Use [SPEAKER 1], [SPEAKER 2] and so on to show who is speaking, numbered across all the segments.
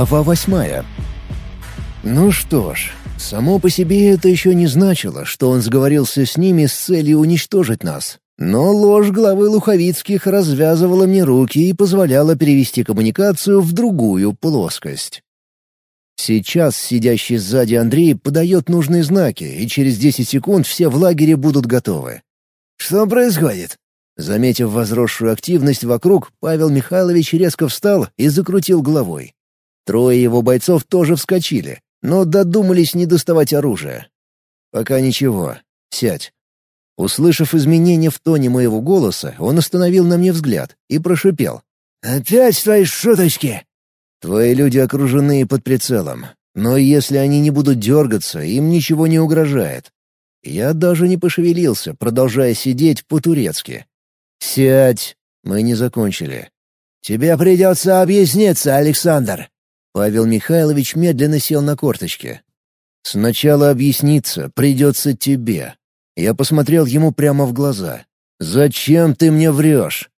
[SPEAKER 1] Глава восьмая. Ну что ж, само по себе это еще не значило, что он сговорился с ними с целью уничтожить нас. Но ложь главы Луховицких развязывала мне руки и позволяла перевести коммуникацию в другую плоскость. Сейчас сидящий сзади Андрей подает нужные знаки, и через 10 секунд все в лагере будут готовы.
[SPEAKER 2] «Что происходит?»
[SPEAKER 1] Заметив возросшую активность вокруг, Павел Михайлович резко встал и закрутил головой. Трое его бойцов тоже вскочили, но додумались не доставать оружие. «Пока ничего. Сядь». Услышав изменения в тоне моего голоса, он остановил на мне взгляд и прошипел.
[SPEAKER 2] «Опять твои шуточки!»
[SPEAKER 1] «Твои люди окружены под прицелом. Но если они не будут дергаться, им ничего не угрожает. Я даже не пошевелился, продолжая сидеть по-турецки. «Сядь!» Мы не закончили.
[SPEAKER 2] «Тебе придется объясниться, Александр!»
[SPEAKER 1] Павел Михайлович медленно сел на корточки. «Сначала объясниться придется тебе». Я посмотрел ему прямо в глаза. «Зачем ты мне врешь?»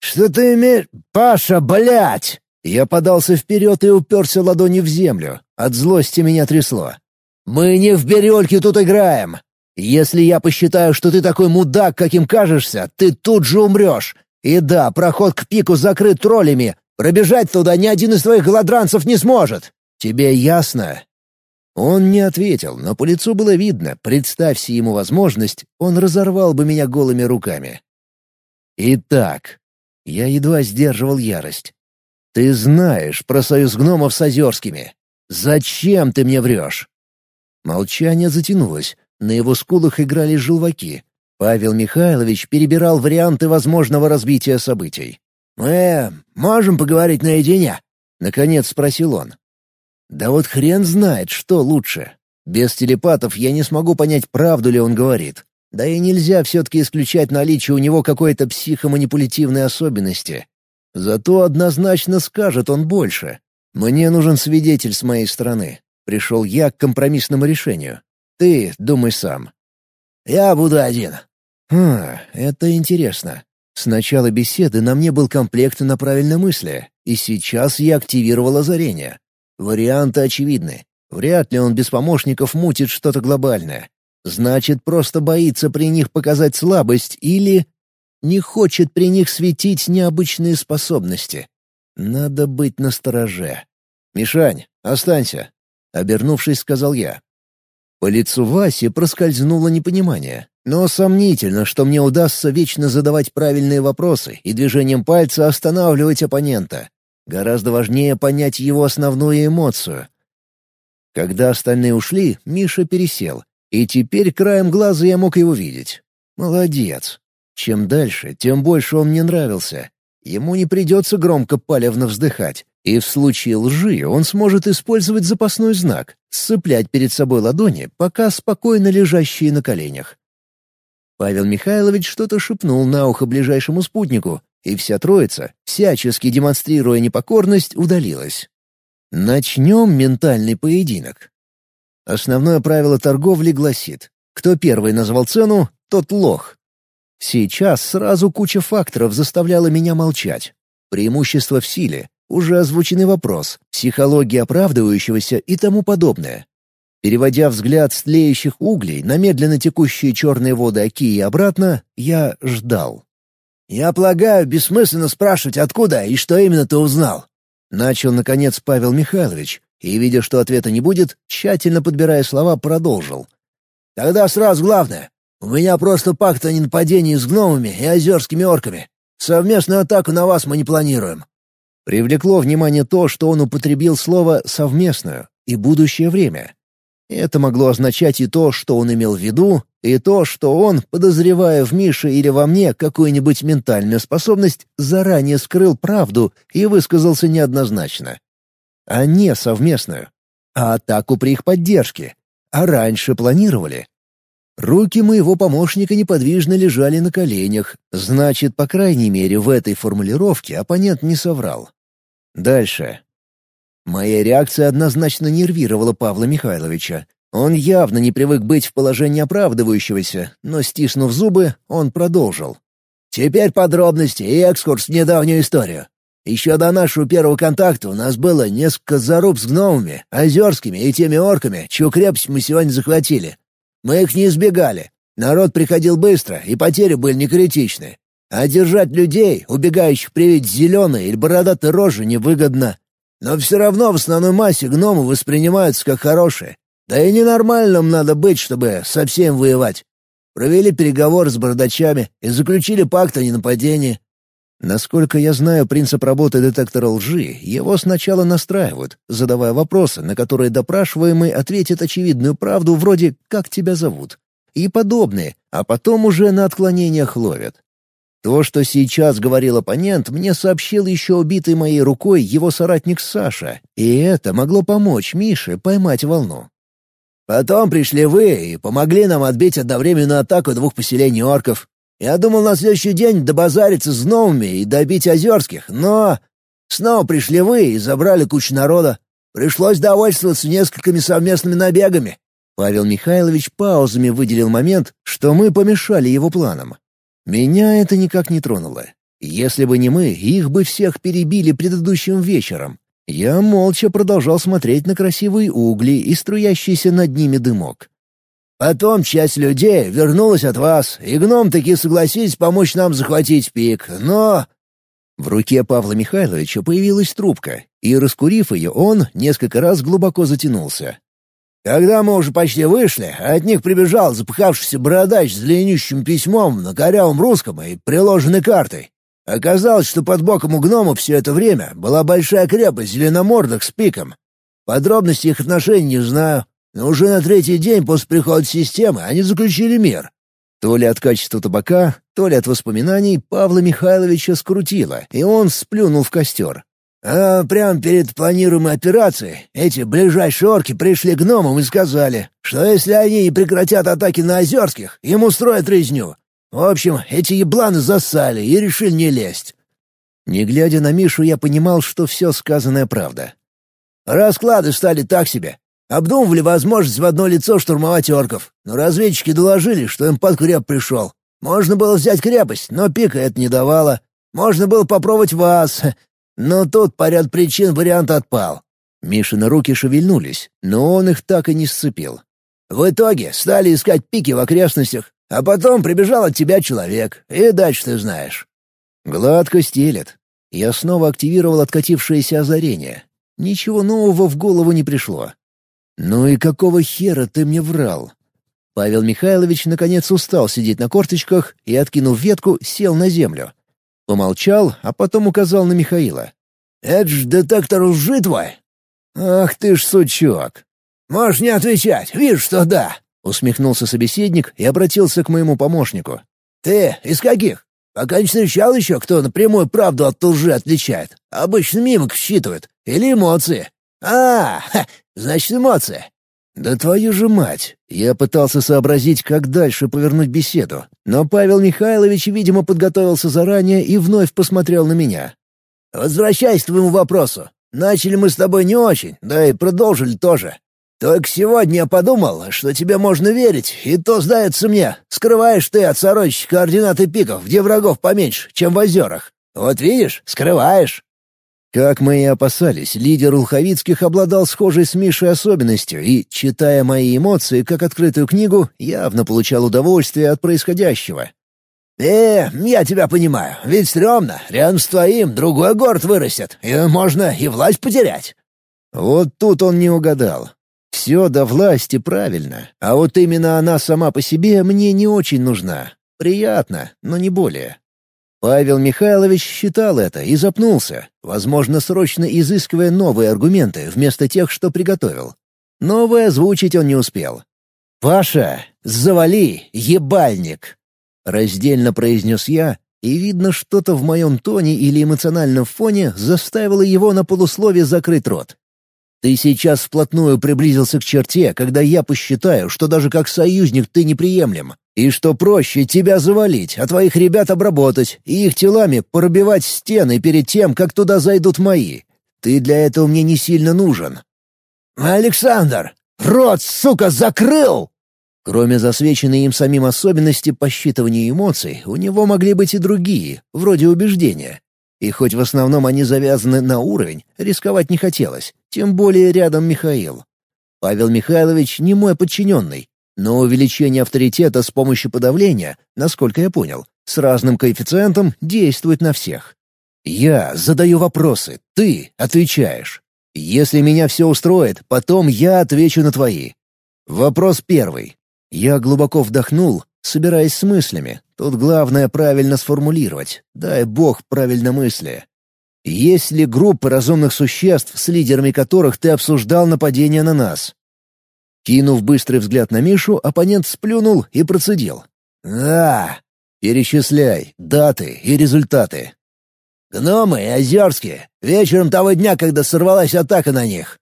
[SPEAKER 2] «Что ты имеешь... Паша, блядь!»
[SPEAKER 1] Я подался вперед и уперся ладонью в землю. От злости меня трясло. «Мы не в бирюльке тут играем. Если я посчитаю, что ты такой мудак, каким кажешься, ты тут же умрешь. И да, проход к пику закрыт троллями, Пробежать туда ни один из твоих голодранцев не сможет. Тебе ясно?» Он не ответил, но по лицу было видно, представься ему возможность, он разорвал бы меня голыми руками. «Итак...» Я едва сдерживал ярость. «Ты знаешь про союз гномов с Озерскими. Зачем ты мне врешь?» Молчание затянулось, на его скулах играли желваки. Павел Михайлович перебирал варианты возможного развития событий.
[SPEAKER 2] «Мы можем поговорить наедине?»
[SPEAKER 1] — наконец спросил он. «Да вот хрен знает, что лучше. Без телепатов я не смогу понять, правду ли он говорит. Да и нельзя все-таки исключать наличие у него какой-то психоманипулятивной особенности. Зато однозначно скажет он больше. Мне нужен свидетель с моей стороны. Пришел я к компромиссному решению. Ты думай сам».
[SPEAKER 2] «Я буду один».
[SPEAKER 1] «Хм, это интересно. С начала беседы на мне был комплект на правильной мысли, и сейчас я активировал озарение. Варианты очевидны. Вряд ли он без помощников мутит что-то глобальное. Значит, просто боится при них показать слабость или не хочет при них светить необычные способности. Надо быть настороже. «Мишань, останься», — обернувшись, сказал я. По лицу Васи проскользнуло непонимание. Но сомнительно, что мне удастся вечно задавать правильные вопросы и движением пальца останавливать оппонента. Гораздо важнее понять его основную эмоцию. Когда остальные ушли, Миша пересел, и теперь краем глаза я мог его видеть. Молодец. Чем дальше, тем больше он мне нравился. Ему не придется громко палевно вздыхать, и в случае лжи он сможет использовать запасной знак — сцеплять перед собой ладони, пока спокойно лежащие на коленях. Павел Михайлович что-то шепнул на ухо ближайшему спутнику, и вся троица, всячески демонстрируя непокорность, удалилась. Начнем ментальный поединок. Основное правило торговли гласит, кто первый назвал цену, тот лох. Сейчас сразу куча факторов заставляла меня молчать. Преимущество в силе, уже озвученный вопрос, психология оправдывающегося и тому подобное. Переводя взгляд с тлеющих углей на медленно текущие черные воды Оки и обратно, я ждал.
[SPEAKER 2] «Я полагаю, бессмысленно спрашивать, откуда и что именно ты узнал?»
[SPEAKER 1] Начал, наконец, Павел Михайлович, и, видя, что ответа не будет, тщательно подбирая слова, продолжил.
[SPEAKER 2] «Тогда сразу главное. У меня просто пакт о ненападении с гномами и озерскими орками. Совместную атаку на вас мы не планируем».
[SPEAKER 1] Привлекло внимание то, что он употребил слово «совместную» и «будущее время». Это могло означать и то, что он имел в виду, и то, что он, подозревая в Мише или во мне какую-нибудь ментальную способность, заранее скрыл правду и высказался неоднозначно. А не совместную. А атаку при их поддержке. А раньше планировали. Руки моего помощника неподвижно лежали на коленях, значит, по крайней мере, в этой формулировке оппонент не соврал. Дальше. Моя реакция однозначно нервировала Павла Михайловича. Он явно не привык быть в положении оправдывающегося, но, стиснув зубы, он продолжил.
[SPEAKER 2] «Теперь подробности и экскурс в недавнюю историю. Еще до нашего первого контакта у нас было несколько заруб с гномами, озерскими и теми орками, чью крепость мы сегодня захватили. Мы их не избегали. Народ приходил быстро, и потери были не критичны. А держать людей, убегающих при виде зеленой или бородатой рожи, невыгодно. Но все равно в основной массе гномы воспринимаются как хорошие. Да и ненормальным надо быть, чтобы совсем воевать. Провели переговоры с бородачами и заключили пакт о ненападении.
[SPEAKER 1] Насколько я знаю принцип работы детектора лжи, его сначала настраивают, задавая вопросы, на которые допрашиваемый ответит очевидную правду вроде «как тебя зовут?» и подобные, а потом уже на отклонениях ловят. То, что сейчас говорил оппонент, мне сообщил еще убитый моей рукой его соратник Саша, и это могло помочь Мише поймать волну.
[SPEAKER 2] Потом пришли вы и помогли нам отбить одновременную атаку двух поселений орков. Я думал на следующий день добазариться с новыми и добить озерских, но... Снова пришли вы и забрали кучу народа. Пришлось довольствоваться несколькими совместными набегами».
[SPEAKER 1] Павел Михайлович паузами выделил момент, что мы помешали его планам. Меня это никак не тронуло. Если бы не мы, их бы всех перебили предыдущим вечером. Я молча продолжал смотреть на красивые угли и струящийся над ними дымок.
[SPEAKER 2] Потом часть людей вернулась от вас, и гном таки согласились помочь нам захватить пик, но...»
[SPEAKER 1] В руке Павла Михайловича появилась трубка, и, раскурив ее, он несколько раз глубоко затянулся.
[SPEAKER 2] «Когда мы уже почти вышли, от них прибежал запыхавшийся бородач с длиннющим письмом на корявом русском и приложенной картой. Оказалось, что под боком у гнома все это время была большая крепость зеленомордых с пиком. Подробности их отношений не знаю, но уже на третий день после прихода системы они заключили мир.
[SPEAKER 1] То ли от качества табака, то ли от воспоминаний Павла Михайловича скрутило, и он сплюнул в костер.
[SPEAKER 2] А прямо перед планируемой операцией эти ближайшие орки пришли к гномам и сказали, что если они не прекратят атаки на Озерских, им устроят резню. В общем, эти ебланы засали и решили не лезть.
[SPEAKER 1] Не глядя на Мишу, я понимал, что все сказанное правда.
[SPEAKER 2] Расклады стали так себе. Обдумывали возможность в одно лицо штурмовать орков, но разведчики доложили, что им подкреп пришел. Можно было взять крепость, но пика это не давала. Можно было попробовать вас, но тут по ряд причин вариант отпал.
[SPEAKER 1] Мишины руки шевельнулись, но он их так и не сцепил.
[SPEAKER 2] В итоге стали искать пики в окрестностях, а потом прибежал от тебя человек, и дальше ты знаешь.
[SPEAKER 1] Гладко стелет. Я снова активировал откатившееся озарение. Ничего нового в голову не пришло. «Ну и какого хера ты мне врал?» Павел Михайлович наконец устал сидеть на корточках и, откинув ветку, сел на землю. Помолчал, а потом указал на Михаила.
[SPEAKER 2] «Это ж детектор лжи твой?»
[SPEAKER 1] «Ах ты ж сучок!»
[SPEAKER 2] «Можешь не отвечать, вижу, что да!»
[SPEAKER 1] — усмехнулся собеседник и обратился к моему помощнику.
[SPEAKER 2] «Ты из каких? Пока не встречал еще, кто напрямую правду от лжи отличает. Обычно мимик считывает. Или эмоции. А, ха, значит, эмоции.
[SPEAKER 1] «Да твою же мать!» Я пытался сообразить, как дальше повернуть беседу, но Павел Михайлович, видимо, подготовился заранее и вновь посмотрел на меня.
[SPEAKER 2] «Возвращаясь к твоему вопросу. Начали мы с тобой не очень, да и продолжили тоже. Только сегодня я подумал, что тебе можно верить, и то, сдается мне, скрываешь ты от сородичей координаты пиков, где врагов поменьше, чем в озерах. Вот видишь, скрываешь.
[SPEAKER 1] Как мы и опасались, лидер Улховицких обладал схожей с Мишей особенностью и, читая мои эмоции как открытую книгу, явно получал удовольствие от происходящего.
[SPEAKER 2] «Э, я тебя понимаю, ведь стрёмно, рядом с твоим другой город вырастет, и можно и власть потерять».
[SPEAKER 1] Вот тут он не угадал. Все до власти правильно, а вот именно она сама по себе мне не очень нужна. Приятно, но не более. Павел Михайлович считал это и запнулся, возможно, срочно изыскивая новые аргументы вместо тех, что приготовил. Новое озвучить он не успел. «Паша, завали, ебальник!» Раздельно произнес я, и, видно, что-то в моем тоне или эмоциональном фоне заставило его на полусловие закрыть рот. Ты сейчас вплотную приблизился к черте, когда я посчитаю, что даже как союзник ты неприемлем, и что проще тебя завалить, а твоих ребят обработать и их телами пробивать стены перед тем, как туда зайдут мои. Ты для этого мне не сильно нужен».
[SPEAKER 2] «Александр, рот, сука, закрыл!»
[SPEAKER 1] Кроме засвеченной им самим особенности посчитывания эмоций, у него могли быть и другие, вроде убеждения. И хоть в основном они завязаны на уровень, рисковать не хотелось, тем более рядом Михаил. Павел Михайлович не мой подчиненный, но увеличение авторитета с помощью подавления, насколько я понял, с разным коэффициентом действует на всех. Я задаю вопросы, ты отвечаешь. Если меня все устроит, потом я отвечу на твои. Вопрос первый. Я глубоко вдохнул, собираясь с мыслями. Тут главное правильно сформулировать. Дай бог правильно мысли. Есть ли группы разумных существ, с лидерами которых ты обсуждал нападение на нас? Кинув быстрый взгляд на Мишу, оппонент сплюнул и процедил. «Да, перечисляй даты и результаты».
[SPEAKER 2] «Гномы и Озерские. Вечером того дня, когда сорвалась атака на них».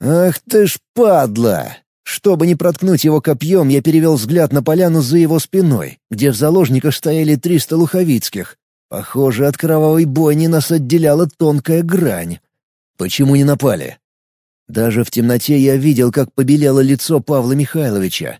[SPEAKER 1] «Ах ты ж падла!» Чтобы не проткнуть его копьем, я перевел взгляд на поляну за его спиной, где в заложниках стояли триста луховицких. Похоже, от кровавой бойни нас отделяла тонкая грань. Почему не напали? Даже в темноте я видел, как побелело лицо Павла Михайловича.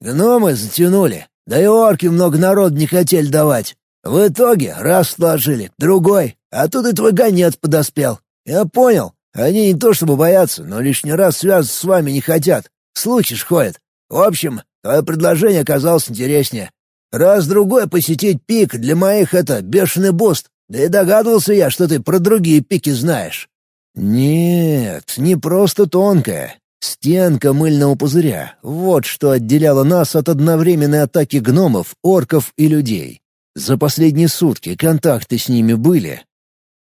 [SPEAKER 2] «Гномы затянули, да и орки много народ не хотели давать. В итоге раз сложили, другой, а тут и твой гонец подоспел. Я понял, они не то чтобы боятся, но лишний раз связываться с вами не хотят. Слушок ходит. В общем, твое предложение оказалось интереснее. Раз-другой посетить пик для моих — это бешеный буст. Да и догадывался я, что ты про другие пики знаешь.
[SPEAKER 1] Нет, не просто тонкая. Стенка мыльного пузыря — вот что отделяло нас от одновременной атаки гномов, орков и людей. За последние сутки контакты с ними были.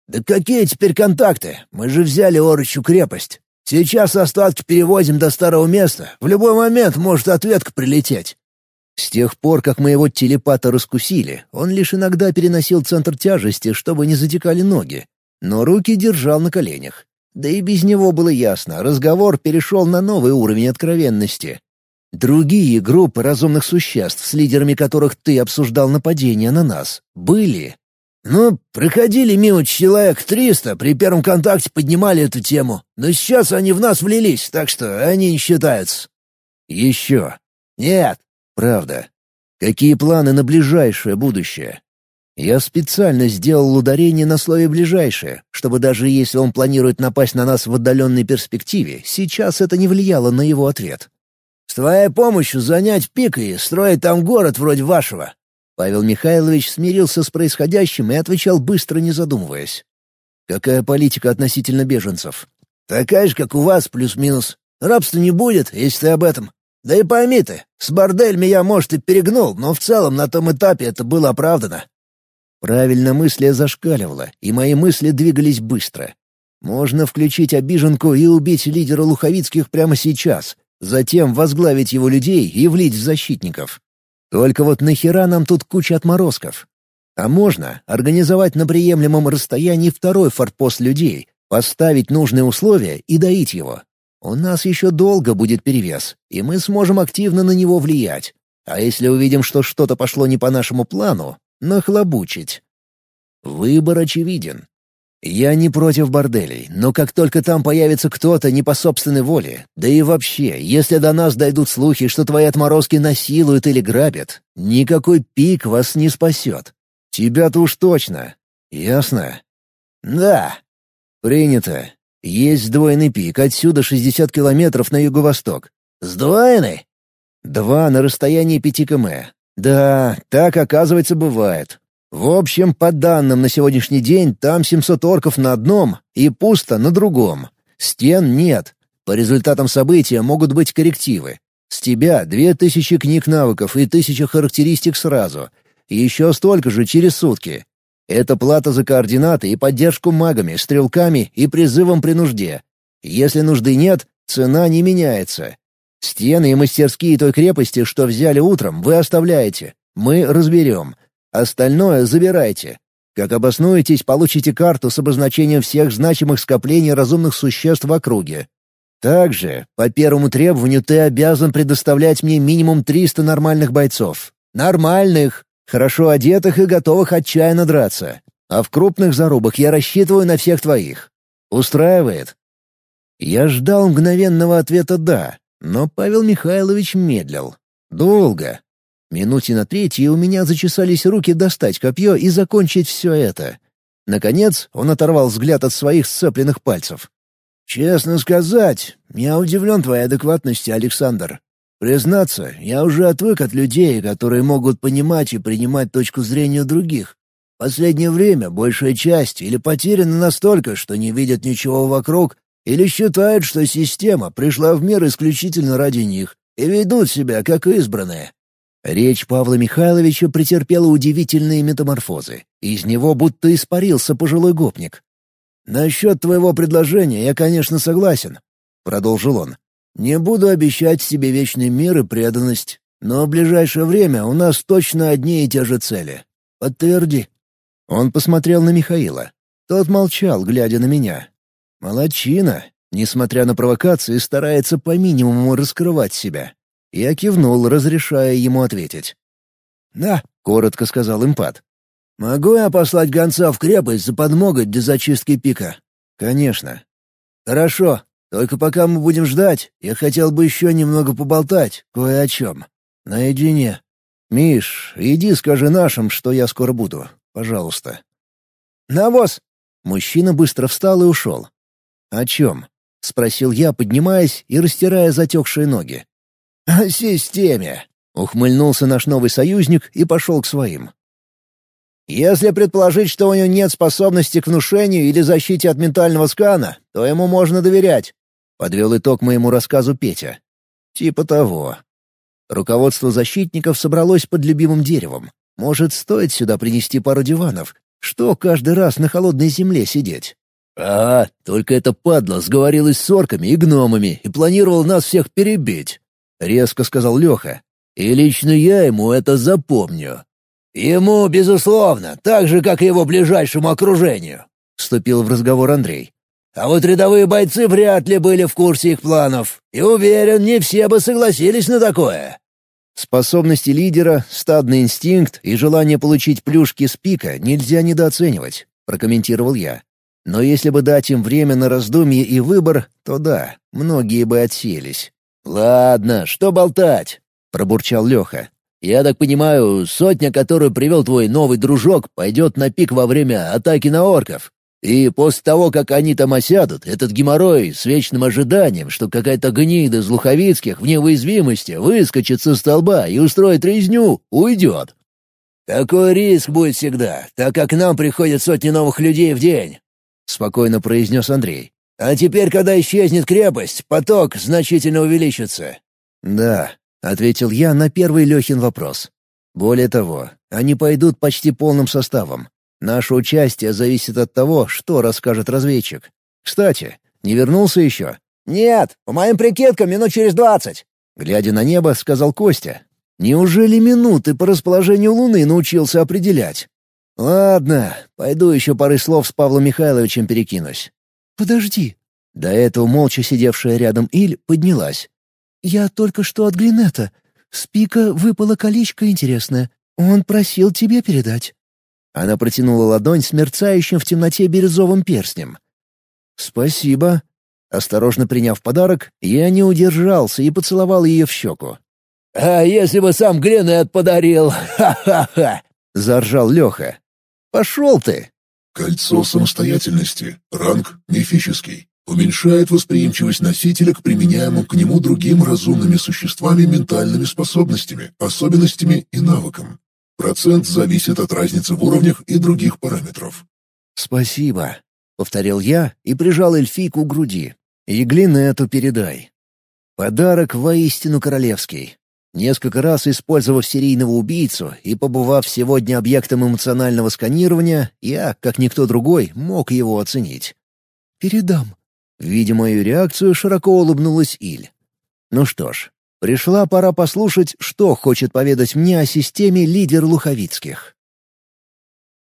[SPEAKER 2] «Да какие теперь контакты? Мы же взяли Орочу крепость. Сейчас остатки перевозим до старого места. В любой момент может ответка прилететь».
[SPEAKER 1] С тех пор, как мы его телепата раскусили, он лишь иногда переносил центр тяжести, чтобы не затекали ноги, но руки держал на коленях. Да и без него было ясно, разговор перешел на новый уровень откровенности. Другие группы разумных существ, с лидерами которых ты обсуждал нападение на нас, были.
[SPEAKER 2] Ну, проходили мимо человек триста, при первом контакте поднимали эту тему, но сейчас они в нас влились, так что они не считаются.
[SPEAKER 1] Еще.
[SPEAKER 2] Нет.
[SPEAKER 1] Правда. Какие планы на ближайшее будущее? Я специально сделал ударение на слове «ближайшее», чтобы даже если он планирует напасть на нас в отдаленной перспективе, сейчас это не влияло на его ответ.
[SPEAKER 2] «С твоей помощью занять пик и строить там город вроде вашего».
[SPEAKER 1] Павел Михайлович смирился с происходящим и отвечал быстро, не задумываясь. «Какая политика относительно беженцев?»
[SPEAKER 2] «Такая же, как у вас, плюс-минус. Рабства не будет, если ты об этом. Да и пойми ты, с бордельми я, может, и перегнул, но в целом на том этапе это было оправдано.
[SPEAKER 1] Правильно мысли зашкаливала, и мои мысли двигались быстро. Можно включить обиженку и убить лидера Луховицких прямо сейчас, затем возглавить его людей и влить в защитников. Только вот нахера нам тут куча отморозков? А можно организовать на приемлемом расстоянии второй форпост людей, поставить нужные условия и доить его. У нас еще долго будет перевес, и мы сможем активно на него влиять. А если увидим, что что-то пошло не по нашему плану, нахлобучить. Выбор очевиден. Я не против борделей, но как только там появится кто-то не по собственной воле, да и вообще, если до нас дойдут слухи, что твои отморозки насилуют или грабят, никакой пик вас не спасет. Тебя-то уж точно. Ясно?
[SPEAKER 2] Да.
[SPEAKER 1] Принято. Есть сдвоенный пик, отсюда 60 километров на юго-восток.
[SPEAKER 2] Сдвоенный?
[SPEAKER 1] Два на расстоянии 5 км. Да, так, оказывается, бывает. В общем, по данным на сегодняшний день, там 700 орков на одном и пусто на другом. Стен нет. По результатам события могут быть коррективы. С тебя 2000 книг навыков и 1000 характеристик сразу. И еще столько же через сутки. Это плата за координаты и поддержку магами, стрелками и призывом при нужде. Если нужды нет, цена не меняется. Стены и мастерские той крепости, что взяли утром, вы оставляете. Мы разберем. Остальное забирайте. Как обоснуетесь, получите карту с обозначением всех значимых скоплений разумных существ в округе. Также, по первому требованию, ты обязан предоставлять мне минимум 300 нормальных бойцов. Нормальных! Хорошо одетых и готовых отчаянно драться. А в крупных зарубах я рассчитываю на всех твоих. Устраивает?» Я ждал мгновенного ответа «да», но Павел Михайлович медлил. Долго. Минуте на третьей у меня зачесались руки достать копье и закончить все это. Наконец, он оторвал взгляд от своих сцепленных пальцев.
[SPEAKER 2] «Честно сказать, я удивлен твоей адекватности, Александр. Признаться, я уже отвык от людей, которые могут понимать и принимать точку зрения других. Последнее время большая часть или потеряна настолько, что не видят ничего вокруг, или считают, что система пришла в мир исключительно ради них и ведут себя как избранные.
[SPEAKER 1] Речь Павла Михайловича претерпела удивительные метаморфозы. Из него будто испарился пожилой гопник.
[SPEAKER 2] «Насчет твоего предложения я, конечно, согласен», — продолжил он. «Не буду обещать себе вечный мир и преданность, но в ближайшее время у нас точно одни и те же цели. Подтверди».
[SPEAKER 1] Он посмотрел на Михаила. Тот молчал, глядя на меня. Молодчина. Несмотря на провокации, старается по минимуму раскрывать себя. Я кивнул, разрешая ему ответить.
[SPEAKER 2] «Да», — коротко сказал импат. «Могу я послать гонца в крепость за подмогой для зачистки пика?»
[SPEAKER 1] «Конечно».
[SPEAKER 2] «Хорошо. Только пока мы будем ждать, я хотел бы еще немного поболтать, кое о чем. Наедине».
[SPEAKER 1] «Миш, иди скажи нашим, что я скоро буду. Пожалуйста».
[SPEAKER 2] «Навоз!»
[SPEAKER 1] Мужчина быстро встал и ушел. «О чем?» — спросил я, поднимаясь и растирая затекшие ноги.
[SPEAKER 2] «О системе!»
[SPEAKER 1] — ухмыльнулся наш новый союзник и пошел к своим.
[SPEAKER 2] «Если предположить, что у него нет способности к внушению или защите от ментального скана, то ему можно доверять», —
[SPEAKER 1] подвел итог моему рассказу Петя. «Типа того». Руководство защитников собралось под любимым деревом. Может, стоит сюда принести пару диванов? Что каждый раз на холодной земле сидеть?
[SPEAKER 2] «А, только эта падла сговорилась с орками и гномами и планировал нас всех перебить», — резко сказал Леха. «И лично я ему это запомню». «Ему, безусловно, так же, как и его ближайшему окружению», — вступил в разговор Андрей. «А вот рядовые бойцы вряд ли были в курсе их планов, и уверен, не все бы согласились на такое».
[SPEAKER 1] Способности лидера, стадный инстинкт и желание получить плюшки с пика нельзя недооценивать, прокомментировал я. Но если бы дать им время на раздумье и выбор, то да, многие бы отсеялись.
[SPEAKER 2] «Ладно, что болтать?» — пробурчал Леха. «Я так понимаю, сотня, которую привел твой новый дружок, пойдет на пик во время атаки на орков. И после того, как они там осядут, этот геморрой с вечным ожиданием, что какая-то гнида из Луховицких в неуязвимости выскочит со столба и устроит резню, уйдет. Такой риск будет всегда, так как нам приходят сотни новых людей в день», — спокойно произнес Андрей. «А теперь, когда исчезнет крепость, поток значительно увеличится».
[SPEAKER 1] «Да», — ответил я на первый Лехин вопрос. «Более того, они пойдут почти полным составом. Наше участие зависит от того, что расскажет разведчик. Кстати, не вернулся еще?»
[SPEAKER 2] «Нет, по моим прикидкам, минут через двадцать», —
[SPEAKER 1] глядя на небо, сказал Костя. «Неужели минуты по расположению Луны научился определять?» «Ладно, пойду еще пары слов с Павлом Михайловичем перекинусь».
[SPEAKER 3] «Подожди».
[SPEAKER 1] До этого молча сидевшая рядом Иль поднялась.
[SPEAKER 3] «Я только что от Глинета. С пика выпало колечко интересное. Он просил тебе передать».
[SPEAKER 1] Она протянула ладонь с мерцающим в темноте бирюзовым перстнем. «Спасибо». Осторожно приняв подарок, я не удержался и поцеловал ее в щеку.
[SPEAKER 2] «А если бы сам Гренет подарил? Ха-ха-ха!» — заржал Леха. «Пошел ты!»
[SPEAKER 4] Кольцо самостоятельности. Ранг мифический. Уменьшает восприимчивость носителя к применяемым к нему другим разумными существами ментальными способностями, особенностями и навыкам. Процент зависит от разницы в уровнях и других параметров.
[SPEAKER 1] «Спасибо», — повторил я и прижал эльфийку к груди. «И эту передай». Подарок воистину королевский. Несколько раз использовав серийного убийцу и побывав сегодня объектом эмоционального сканирования, я, как никто другой, мог его оценить.
[SPEAKER 3] «Передам».
[SPEAKER 1] Видя мою реакцию, широко улыбнулась Иль. «Ну что ж, Пришла пора послушать, что хочет поведать мне о системе лидер Луховицких.